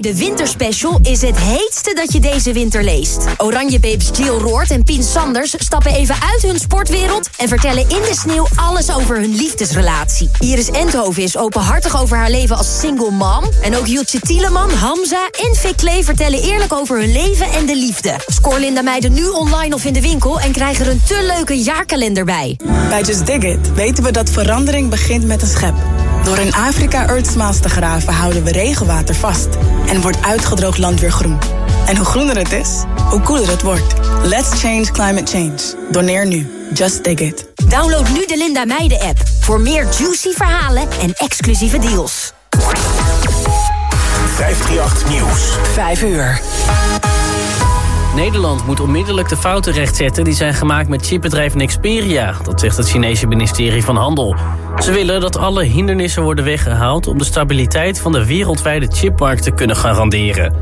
De winterspecial is het heetste dat je deze winter leest. Oranjebabes Jill Roord en Pien Sanders stappen even uit hun sportwereld... en vertellen in de sneeuw alles over hun liefdesrelatie. Iris Endhoven is openhartig over haar leven als single mom... en ook Jutje Tieleman, Hamza en Vic Klee vertellen eerlijk over hun leven en de liefde. Scoor Linda Meiden nu online of in de winkel... en krijg er een te leuke jaarkalender bij. Bij Just Dig It weten we dat verandering begint met een schep. Door in Afrika Earthsmaals te graven houden we regenwater vast... en wordt uitgedroogd land weer groen. En hoe groener het is, hoe koeler het wordt. Let's change climate change. Doneer nu. Just Dig It. Download nu de Linda Meiden app voor meer juicy verhalen en exclusieve deals. 538 Nieuws. 5 uur. Nederland moet onmiddellijk de fouten rechtzetten die zijn gemaakt met chipbedrijf Nexperia. Dat zegt het Chinese ministerie van Handel. Ze willen dat alle hindernissen worden weggehaald om de stabiliteit van de wereldwijde chipmarkt te kunnen garanderen.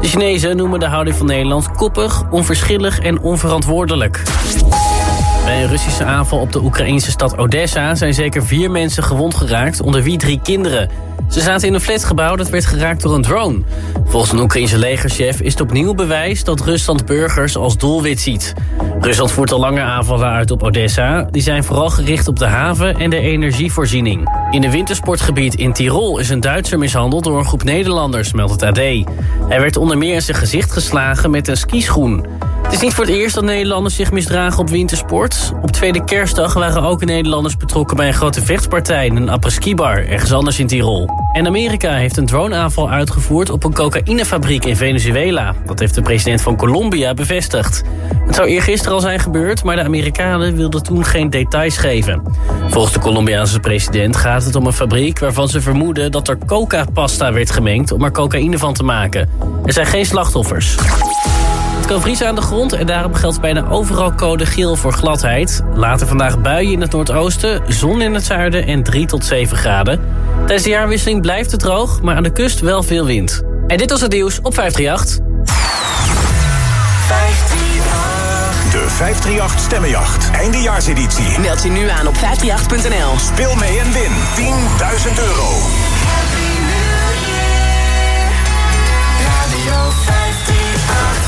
De Chinezen noemen de houding van Nederland koppig, onverschillig en onverantwoordelijk. Bij een Russische aanval op de Oekraïnse stad Odessa zijn zeker vier mensen gewond geraakt, onder wie drie kinderen. Ze zaten in een flatgebouw dat werd geraakt door een drone. Volgens een Oekraïnse legerchef is het opnieuw bewijs dat Rusland burgers als doelwit ziet. Rusland voert al lange aanvallen uit op Odessa. Die zijn vooral gericht op de haven en de energievoorziening. In een wintersportgebied in Tirol is een Duitser mishandeld door een groep Nederlanders, meldt het AD. Hij werd onder meer in zijn gezicht geslagen met een skischoen. Het is niet voor het eerst dat Nederlanders zich misdragen op wintersport. Op tweede kerstdag waren ook Nederlanders betrokken bij een grote vechtpartij... in een apres-ski-bar, ergens anders in Tirol. En Amerika heeft een droneaanval uitgevoerd op een cocaïnefabriek in Venezuela. Dat heeft de president van Colombia bevestigd. Het zou eergisteren al zijn gebeurd, maar de Amerikanen wilden toen geen details geven. Volgens de Colombiaanse president gaat het om een fabriek waarvan ze vermoeden... dat er coca-pasta werd gemengd om er cocaïne van te maken. Er zijn geen slachtoffers. Het kan vriezen aan de grond en daarom geldt bijna overal code geel voor gladheid. Later vandaag buien in het noordoosten, zon in het zuiden en 3 tot 7 graden. Tijdens de jaarwisseling blijft het droog, maar aan de kust wel veel wind. En dit was het nieuws op 538. De 538 Stemmenjacht. Eindejaarseditie. Meld je nu aan op 538.nl. Speel mee en win 10.000 euro.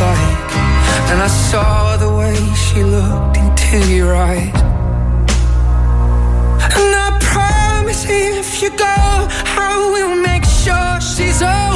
Like. And I saw the way she looked into your eyes. And I promise if you go, I will make sure she's alright.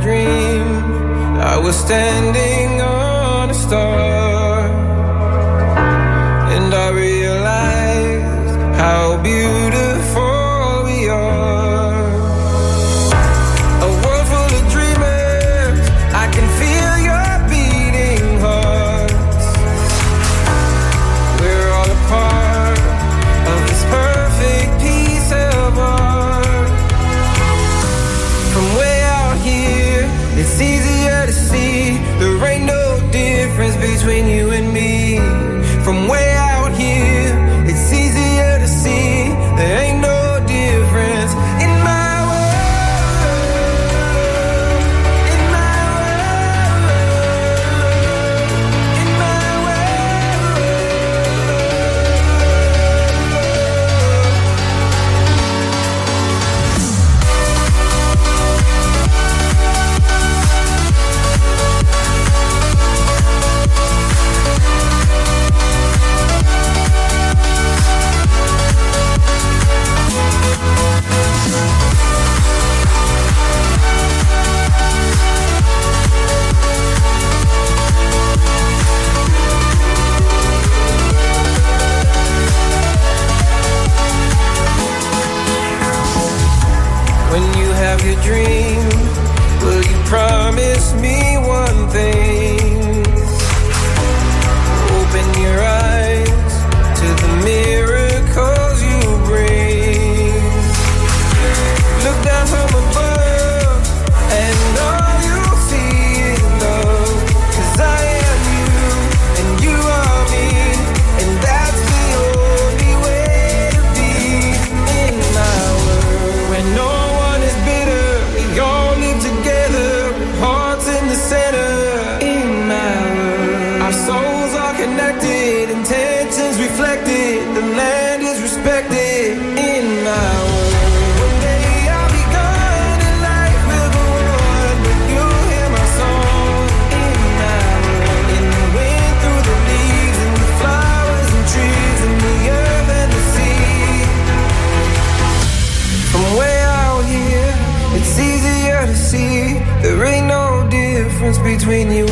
dream. I was standing on a star. between you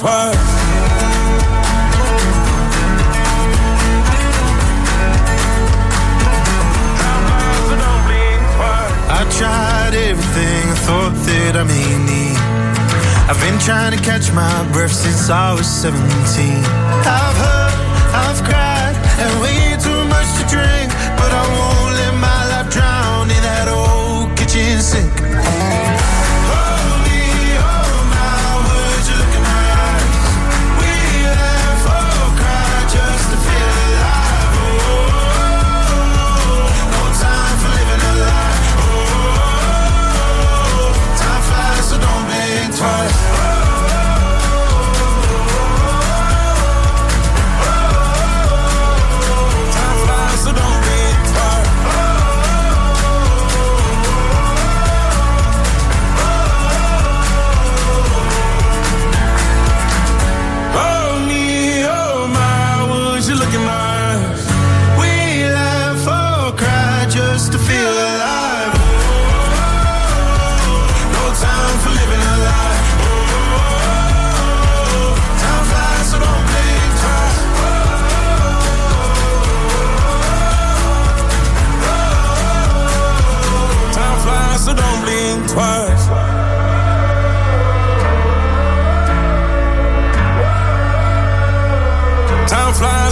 twice. I tried everything I thought that I may need. I've been trying to catch my breath since I was 17. I've hurt, I've cried.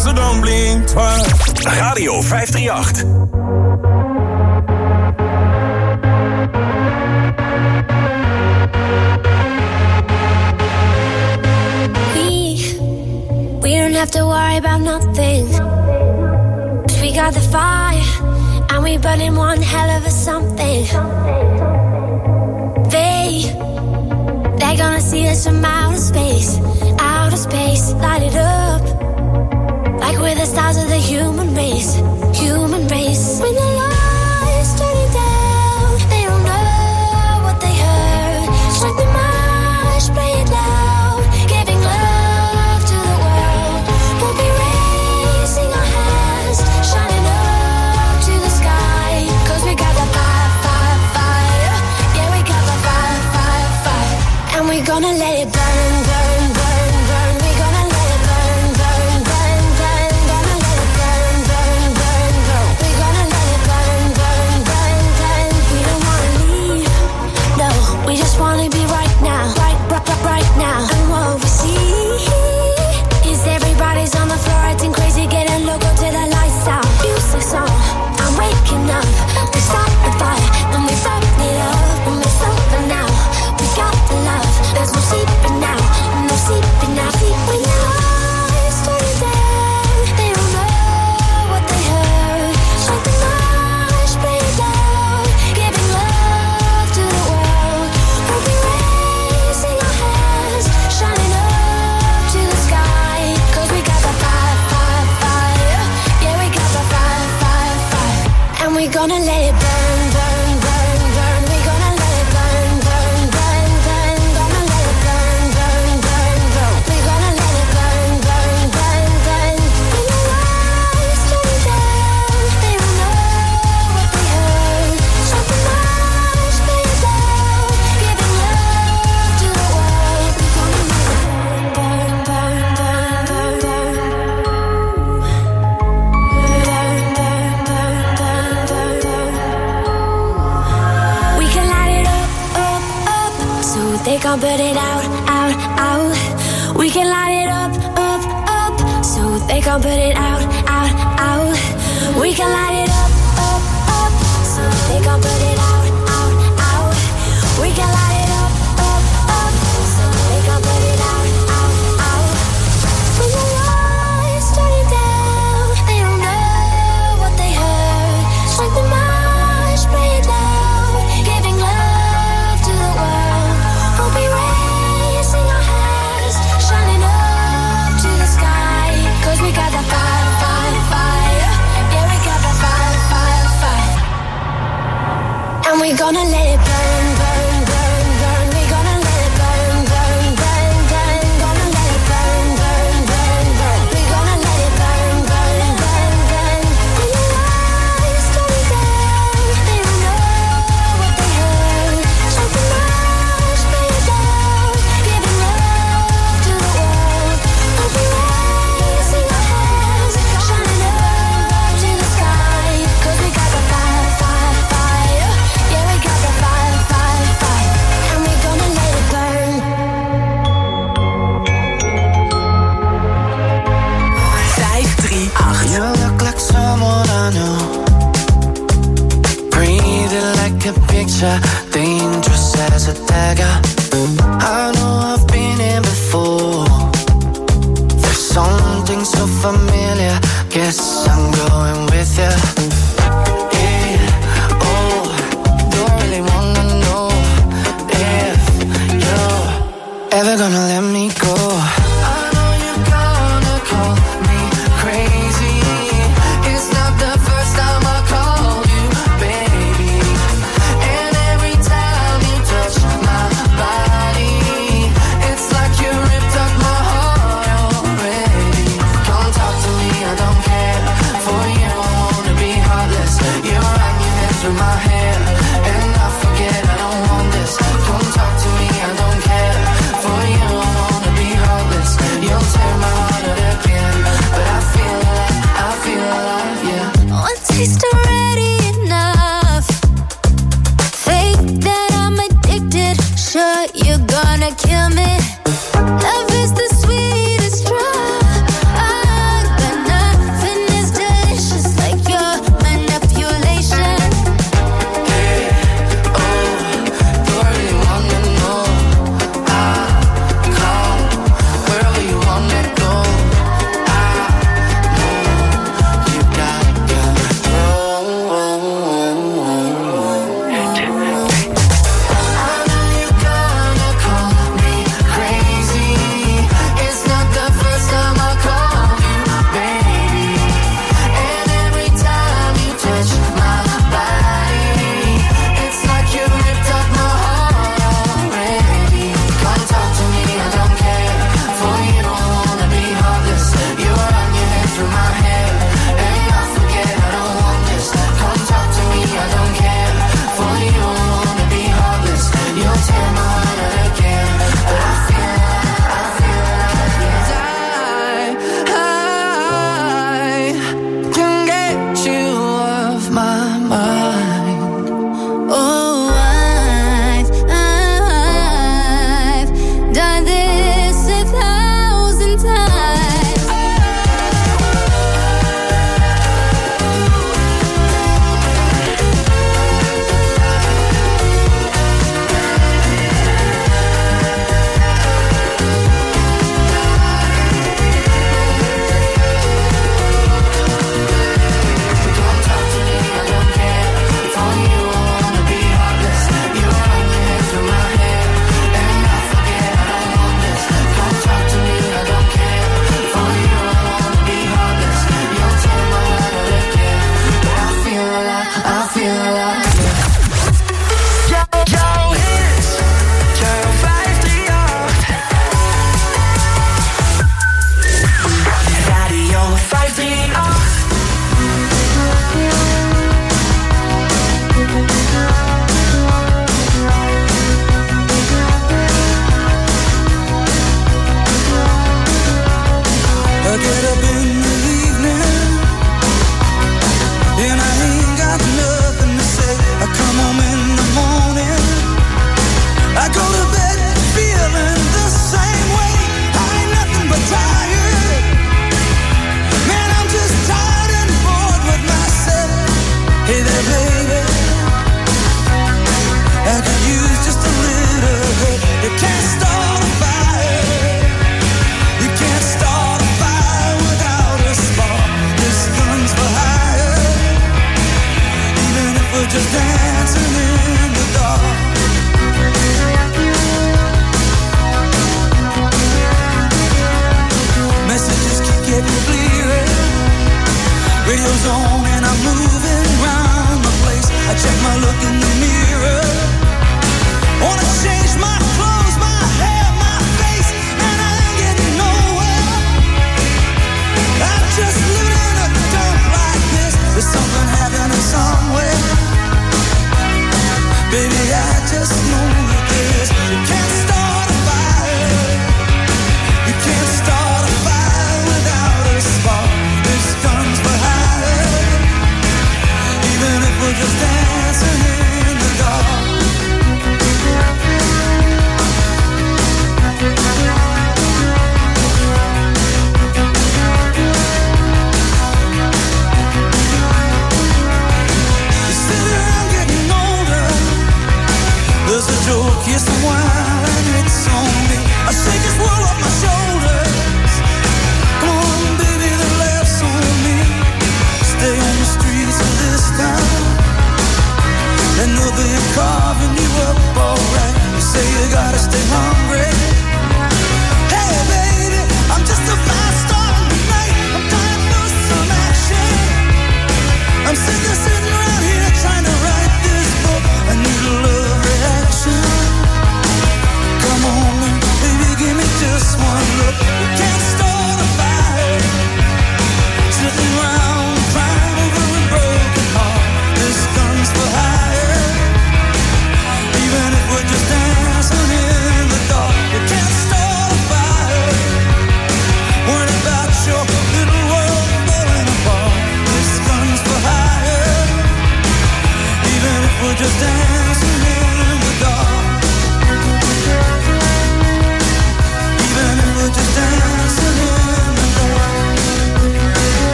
so don't blink twice. Radio 538. We don't have to worry about nothing. Cause we got the fire, and we burning one hell of a something. They, they're gonna see us from outer space, outer space, light it up. like we're the stars of the human race, human race. but it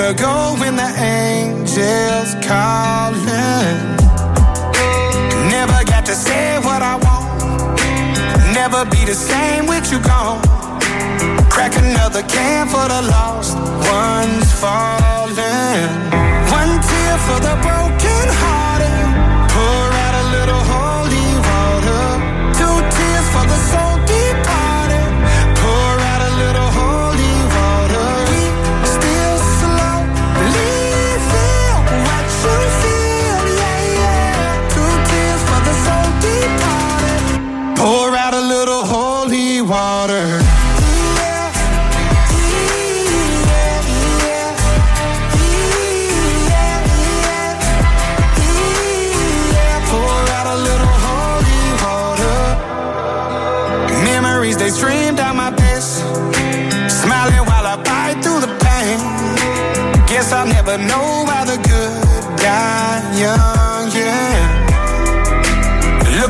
gotta go when the angels calling. Never got to say what I want. Never be the same with you gone. Crack another can for the lost ones fall.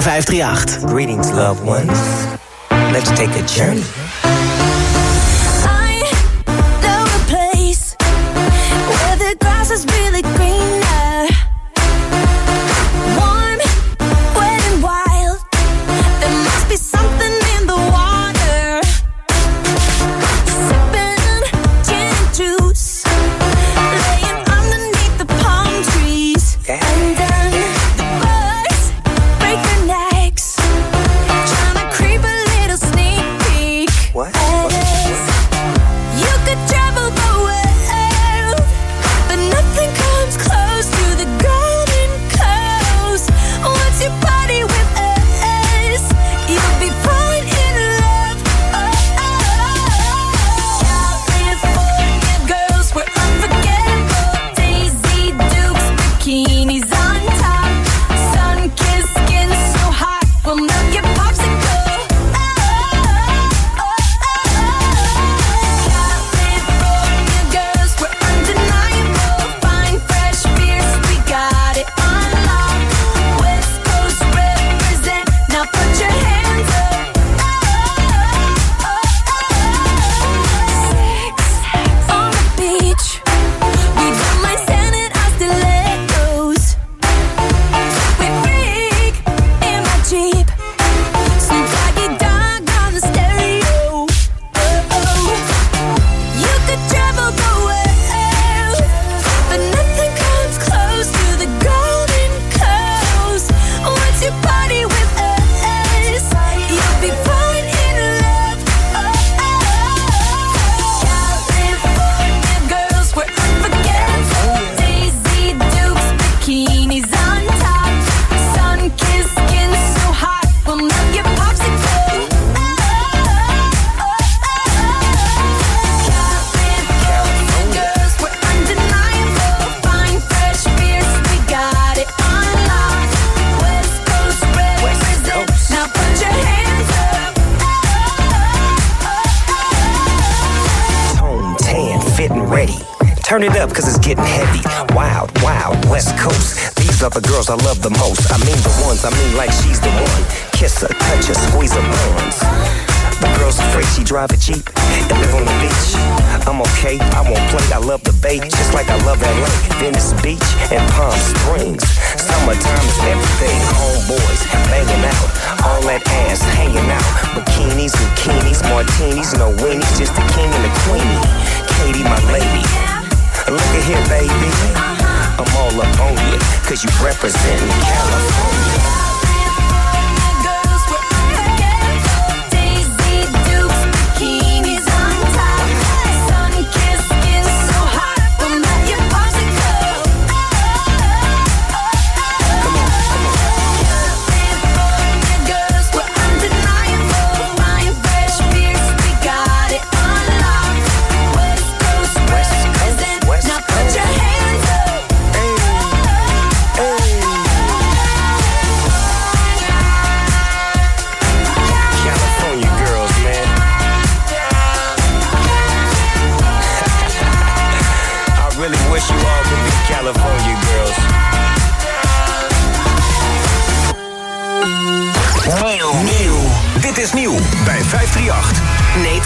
538. Greetings, loved ones. Let's take a journey.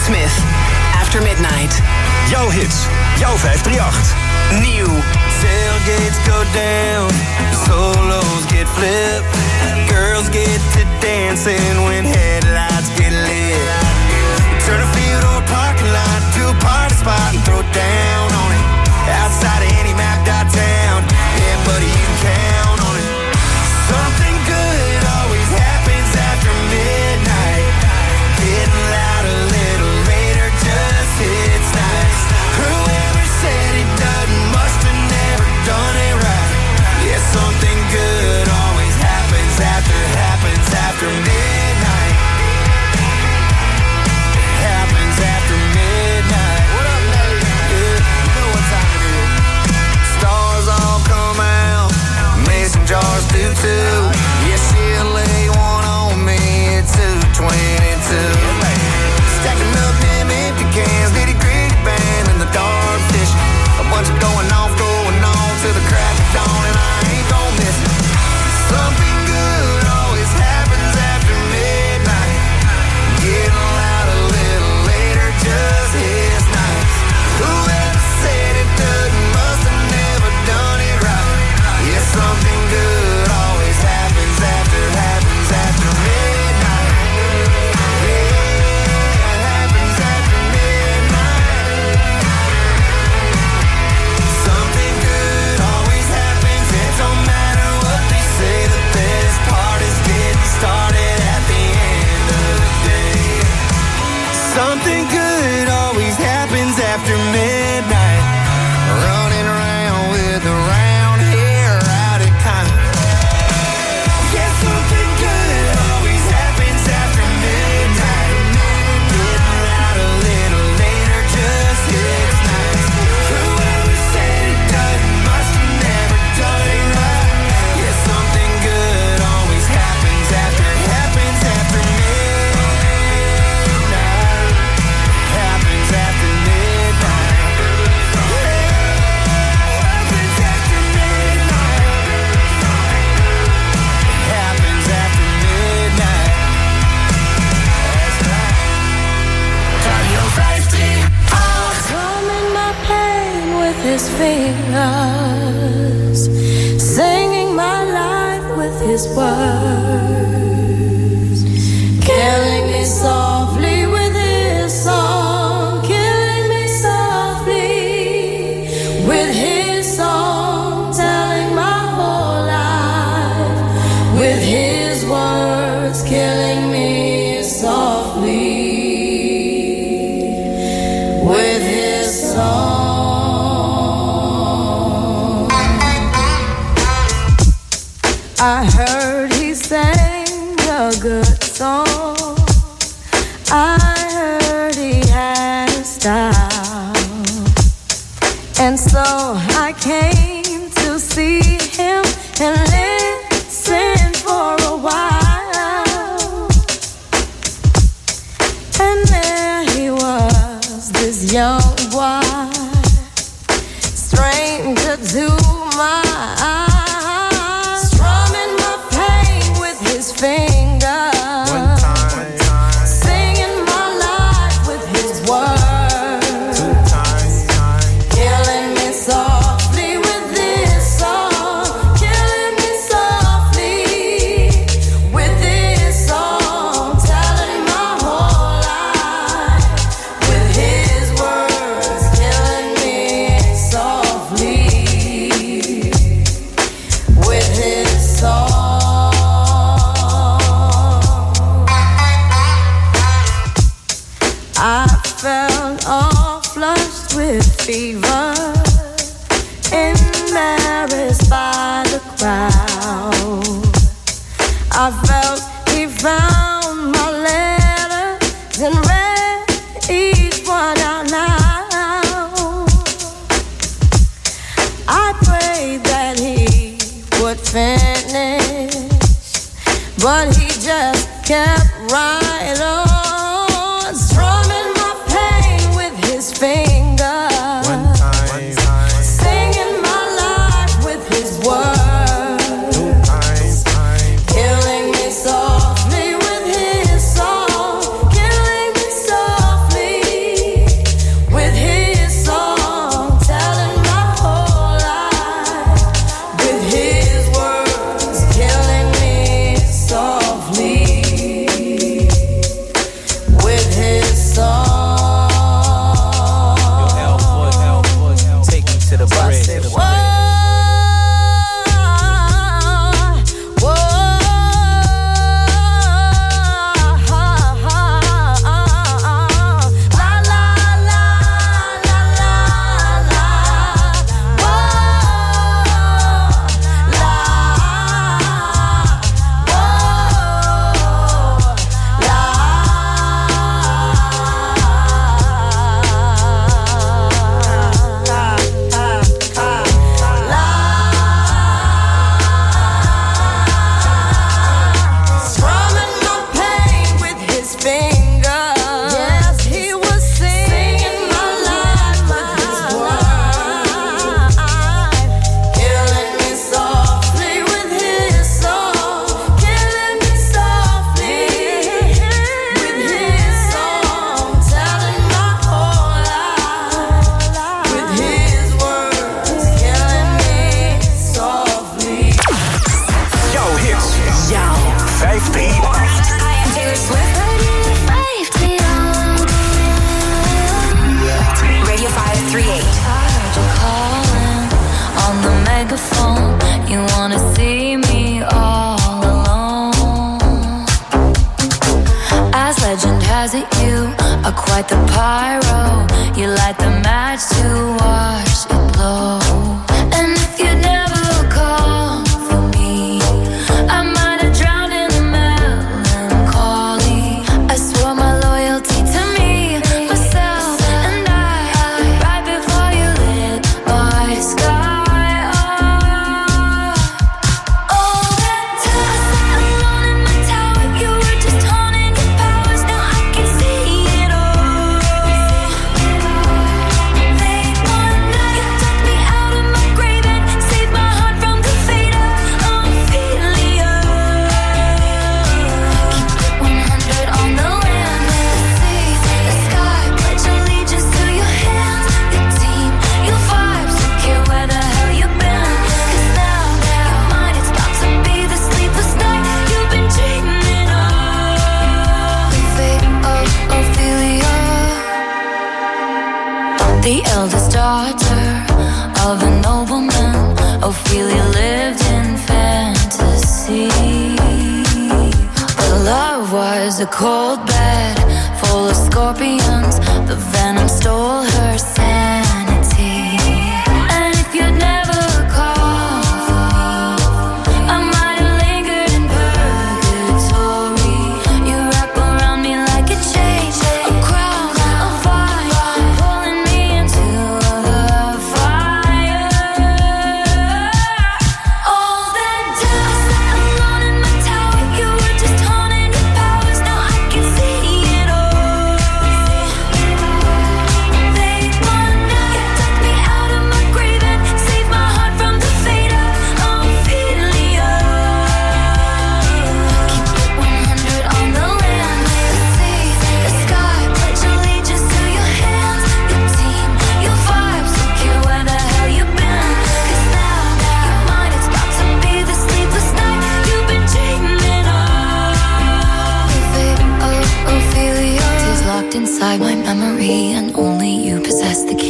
Smith. After Midnight. Jouw hits. Jouw 538. Nieuw. Tailgates go down. Solos get flipped. Girls get to dancing when headlights get lit. Turn a field or parking lot to a party spot and throw down on it. Outside of any mapped out town. Yeah, buddy, you can.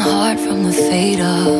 heart from the fader.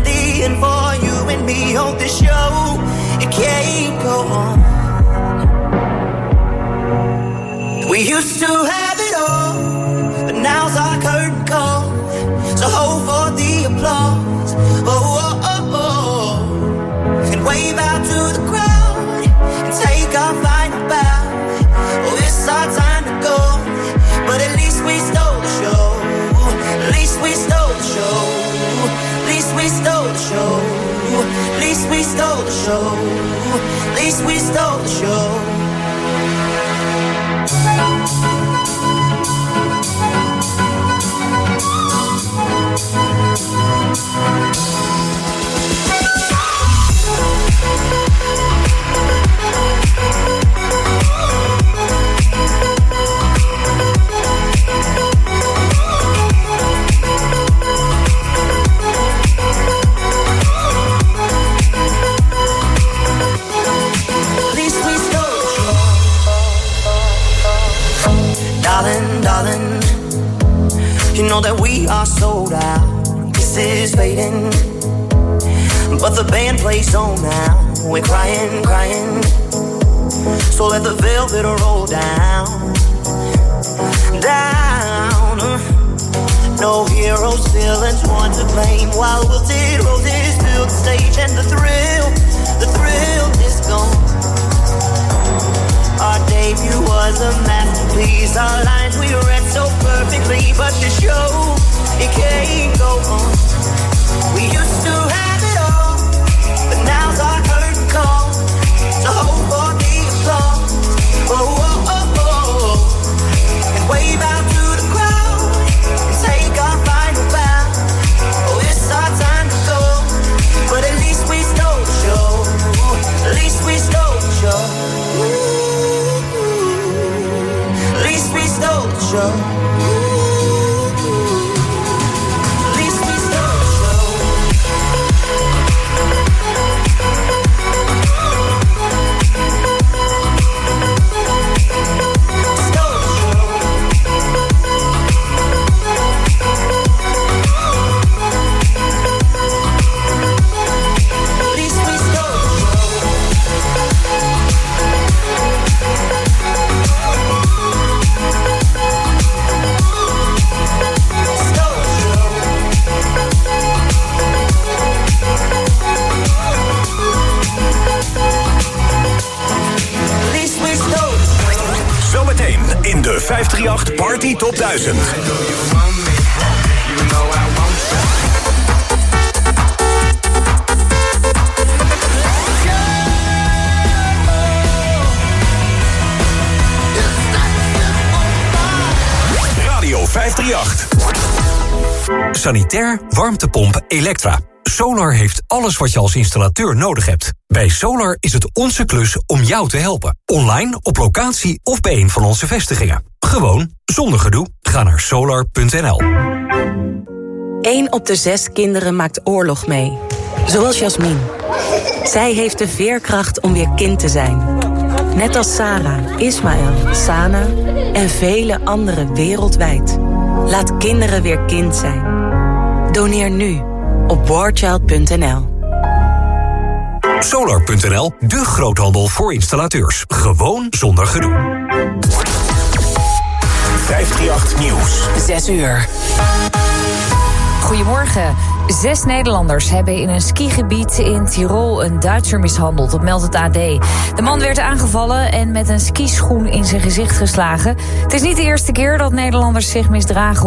being for you and me. hope this show, it can't go on. We used to have it all, but now's our curtain Sanitair, warmtepomp, elektra. Solar heeft alles wat je als installateur nodig hebt. Bij Solar is het onze klus om jou te helpen. Online, op locatie of bij een van onze vestigingen. Gewoon, zonder gedoe. Ga naar solar.nl. Eén op de zes kinderen maakt oorlog mee. Zoals Jasmin. Zij heeft de veerkracht om weer kind te zijn. Net als Sarah, Ismaël, Sana en vele anderen wereldwijd. Laat kinderen weer kind zijn. Doneer nu op warchild.nl. Solar.nl, de groothandel voor installateurs. Gewoon zonder gedoe. 538 Nieuws. 6 uur. Goedemorgen. Zes Nederlanders hebben in een skigebied in Tirol een Duitser mishandeld. Dat meldt het AD. De man werd aangevallen en met een skischoen in zijn gezicht geslagen. Het is niet de eerste keer dat Nederlanders zich misdragen